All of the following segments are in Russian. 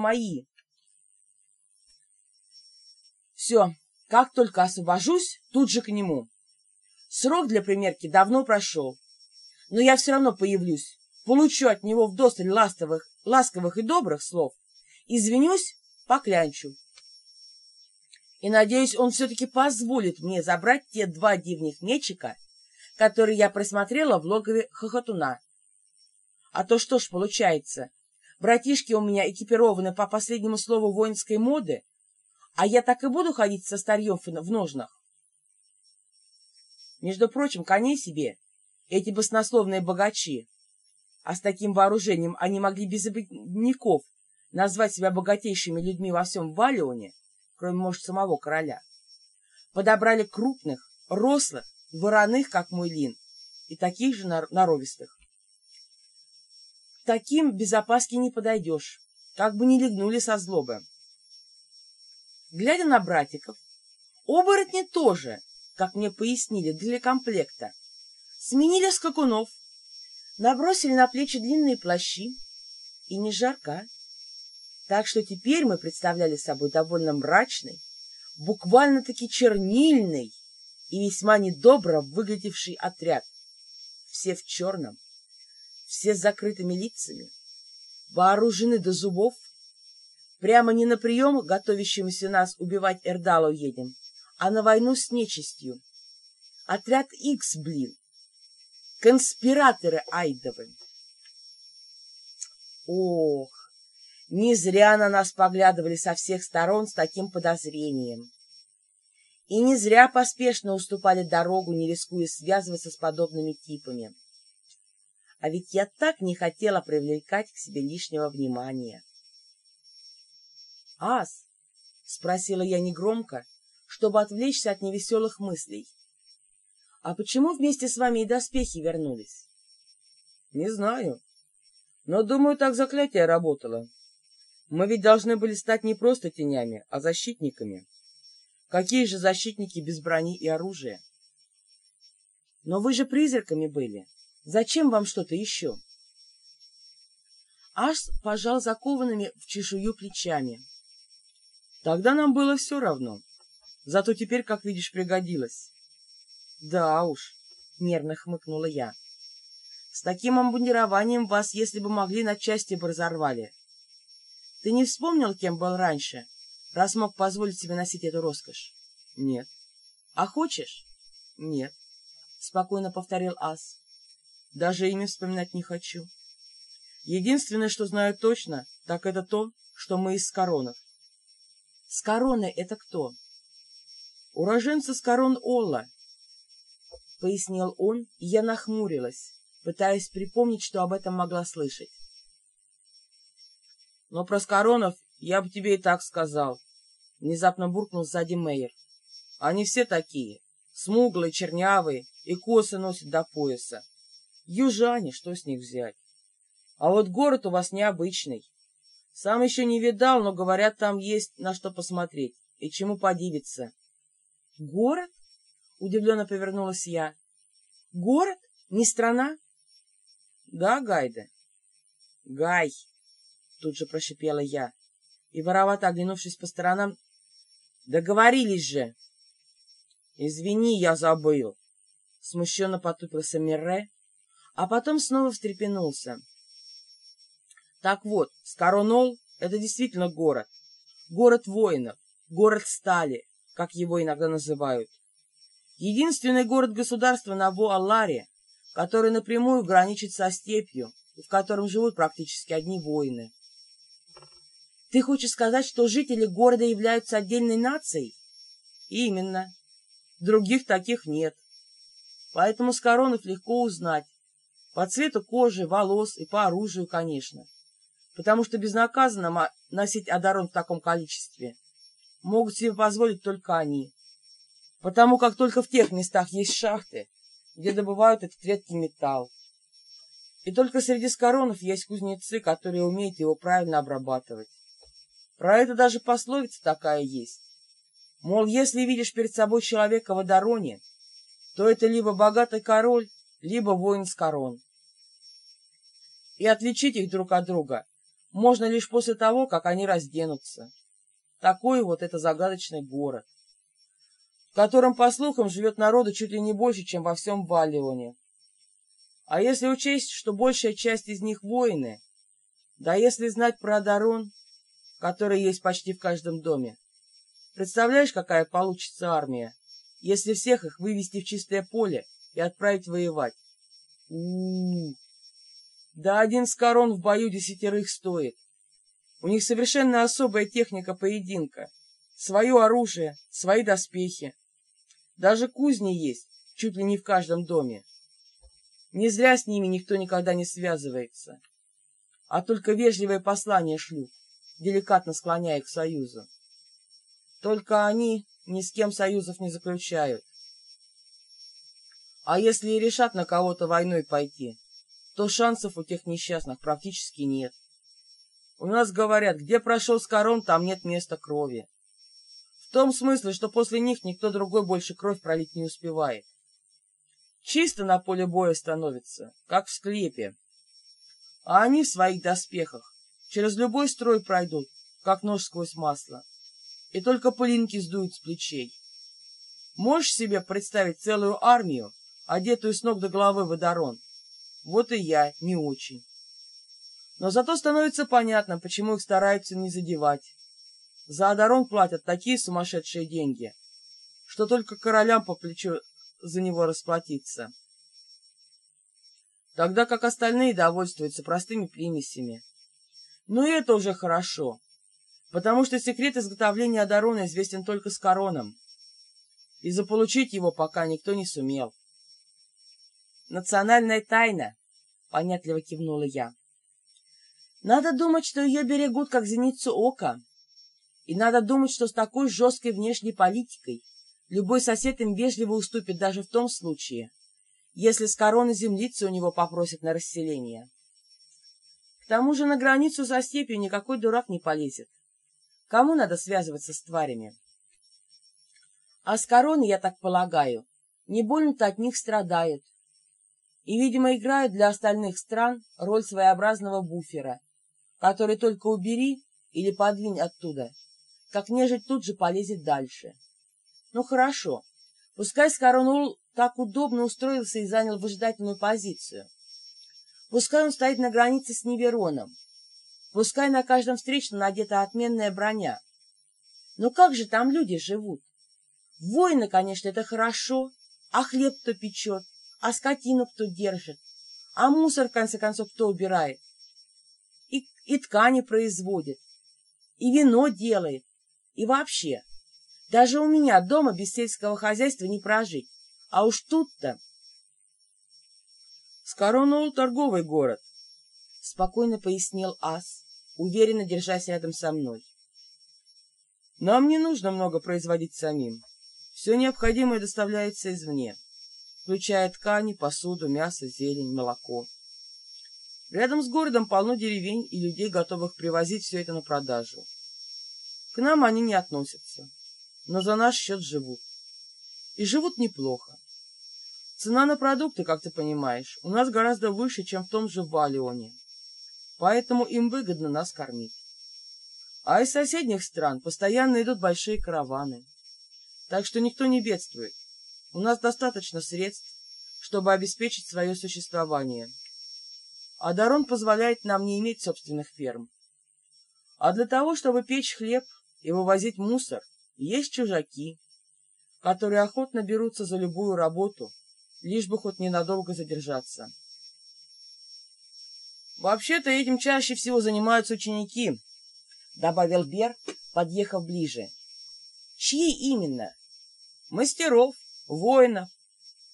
мои. Все, как только освобожусь, тут же к нему. Срок для примерки давно прошел, но я все равно появлюсь, получу от него вдосталь ластовых, ласковых и добрых слов, извинюсь, поклянчу. И, надеюсь, он все-таки позволит мне забрать те два дивных мечика, которые я просмотрела в логове Хохотуна. А то что ж получается, братишки у меня экипированы по последнему слову воинской моды, а я так и буду ходить со старьем в ножнах. Между прочим, коней себе эти баснословные богачи, а с таким вооружением они могли без обидников назвать себя богатейшими людьми во всем Валионе, кроме, может, самого короля, подобрали крупных, рослых, вороных, как мой лин, и таких же норовистых. Таким без опаски не подойдешь, как бы не легнули со злобы. Глядя на братиков, оборотни тоже, как мне пояснили, для комплекта, сменили скакунов, набросили на плечи длинные плащи, и не жарко. Так что теперь мы представляли собой довольно мрачный, буквально-таки чернильный и весьма недобро выглядевший отряд. Все в черном, все с закрытыми лицами, вооружены до зубов, Прямо не на прием, готовящемуся нас убивать Эрдалу едем, а на войну с нечистью. Отряд Икс, блин. Конспираторы Айдовы. Ох, не зря на нас поглядывали со всех сторон с таким подозрением. И не зря поспешно уступали дорогу, не рискуя связываться с подобными типами. А ведь я так не хотела привлекать к себе лишнего внимания. «Ас?» — спросила я негромко, чтобы отвлечься от невеселых мыслей. «А почему вместе с вами и доспехи вернулись?» «Не знаю. Но, думаю, так заклятие работало. Мы ведь должны были стать не просто тенями, а защитниками. Какие же защитники без брони и оружия?» «Но вы же призраками были. Зачем вам что-то еще?» Ас пожал закованными в чешую плечами. Тогда нам было все равно. Зато теперь, как видишь, пригодилось. Да уж, нервно хмыкнула я. С таким обмундированием вас, если бы могли, на части бы разорвали. Ты не вспомнил, кем был раньше, раз мог позволить себе носить эту роскошь? Нет. А хочешь? Нет. Спокойно повторил Ас. Даже имя вспоминать не хочу. Единственное, что знаю точно, так это то, что мы из коронов. С короны это кто? Уроженцы с корон Ола, пояснил он, и я нахмурилась, пытаясь припомнить, что об этом могла слышать. Но про Скоронов я бы тебе и так сказал, внезапно буркнул сзади Мейер. Они все такие, смуглые, чернявые и косы носят до пояса. Южане, что с них взять? А вот город у вас необычный. Сам еще не видал, но, говорят, там есть на что посмотреть и чему подивиться. — Город? — удивленно повернулась я. — Город? Не страна? — Да, Гайда. — Гай! — тут же прошипела я. И, воровато оглянувшись по сторонам, — договорились же! — Извини, я забыл! — смущенно потупился Мирре, а потом снова встрепенулся. — так вот, Скоронол — это действительно город. Город воинов, город стали, как его иногда называют. Единственный город-государства на Во-Алларе, который напрямую граничит со степью, в котором живут практически одни воины. Ты хочешь сказать, что жители города являются отдельной нацией? Именно. Других таких нет. Поэтому Скоронов легко узнать. По цвету кожи, волос и по оружию, конечно потому что безнаказанно носить Адарон в таком количестве могут себе позволить только они, потому как только в тех местах есть шахты, где добывают этот редкий металл. И только среди скоронов есть кузнецы, которые умеют его правильно обрабатывать. Про это даже пословица такая есть. Мол, если видишь перед собой человека в Адароне, то это либо богатый король, либо воин с корон. И отличить их друг от друга можно лишь после того, как они разденутся. Такой вот это загадочный город, в котором, по слухам, живет народу чуть ли не больше, чем во всем Валлионе. А если учесть, что большая часть из них воины, да если знать про Адарон, который есть почти в каждом доме, представляешь, какая получится армия, если всех их вывести в чистое поле и отправить воевать? У, -у, -у. Да один скорон в бою десятерых стоит. У них совершенно особая техника поединка. Свое оружие, свои доспехи. Даже кузни есть, чуть ли не в каждом доме. Не зря с ними никто никогда не связывается, а только вежливые послания шлют, деликатно склоняя к союзу. Только они ни с кем союзов не заключают. А если и решат на кого-то войной пойти, то шансов у тех несчастных практически нет. У нас говорят, где прошел Скорон, там нет места крови. В том смысле, что после них никто другой больше кровь пролить не успевает. Чисто на поле боя становится, как в склепе. А они в своих доспехах через любой строй пройдут, как нож сквозь масло, и только пылинки сдуют с плечей. Можешь себе представить целую армию, одетую с ног до головы водорон? Вот и я не очень. Но зато становится понятно, почему их стараются не задевать. За Адарон платят такие сумасшедшие деньги, что только королям по плечу за него расплатиться. Тогда как остальные довольствуются простыми примесями. Но и это уже хорошо, потому что секрет изготовления Адарона известен только с короном, и заполучить его пока никто не сумел. «Национальная тайна», — понятливо кивнула я. «Надо думать, что ее берегут, как зеницу ока, и надо думать, что с такой жесткой внешней политикой любой сосед им вежливо уступит даже в том случае, если с короны землицы у него попросят на расселение. К тому же на границу со степью никакой дурак не полезет. Кому надо связываться с тварями? А с короны, я так полагаю, не больно-то от них страдают, и, видимо, играют для остальных стран роль своеобразного буфера, который только убери или подвинь оттуда, как нежить тут же полезет дальше. Ну хорошо, пускай Скоронул так удобно устроился и занял выжидательную позицию. Пускай он стоит на границе с Невероном. Пускай на каждом встречном надета отменная броня. Но как же там люди живут? Воины, конечно, это хорошо, а хлеб кто печет, а скотину кто держит, а мусор, в конце концов, кто убирает, и, и ткани производит, и вино делает, и вообще. Даже у меня дома без сельского хозяйства не прожить, а уж тут-то... Скоронул торговый город, — спокойно пояснил Ас, уверенно держась рядом со мной. Нам не нужно много производить самим. Все необходимое доставляется извне включая ткани, посуду, мясо, зелень, молоко. Рядом с городом полно деревень и людей, готовых привозить все это на продажу. К нам они не относятся, но за наш счет живут. И живут неплохо. Цена на продукты, как ты понимаешь, у нас гораздо выше, чем в том же Валионе. Поэтому им выгодно нас кормить. А из соседних стран постоянно идут большие караваны. Так что никто не бедствует. У нас достаточно средств, чтобы обеспечить свое существование. А Дарон позволяет нам не иметь собственных ферм. А для того, чтобы печь хлеб и вывозить мусор, есть чужаки, которые охотно берутся за любую работу, лишь бы хоть ненадолго задержаться. «Вообще-то этим чаще всего занимаются ученики», — добавил Бер, подъехав ближе. «Чьи именно?» «Мастеров, воинов.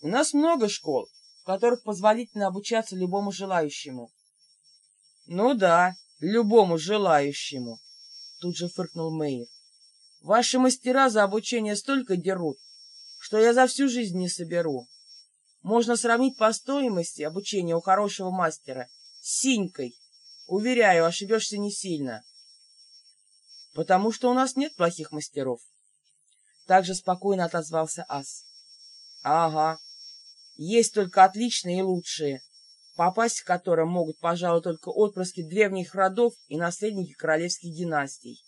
У нас много школ, в которых позволительно обучаться любому желающему. Ну да, любому желающему, тут же фыркнул Мэйр. Ваши мастера за обучение столько дерут, что я за всю жизнь не соберу. Можно сравнить по стоимости обучения у хорошего мастера с синькой. Уверяю, ошибешься не сильно. Потому что у нас нет плохих мастеров. Также спокойно отозвался Ас. Ага. Есть только отличные и лучшие. попасть в которое могут, пожалуй, только отпрыски древних родов и наследники королевских династий.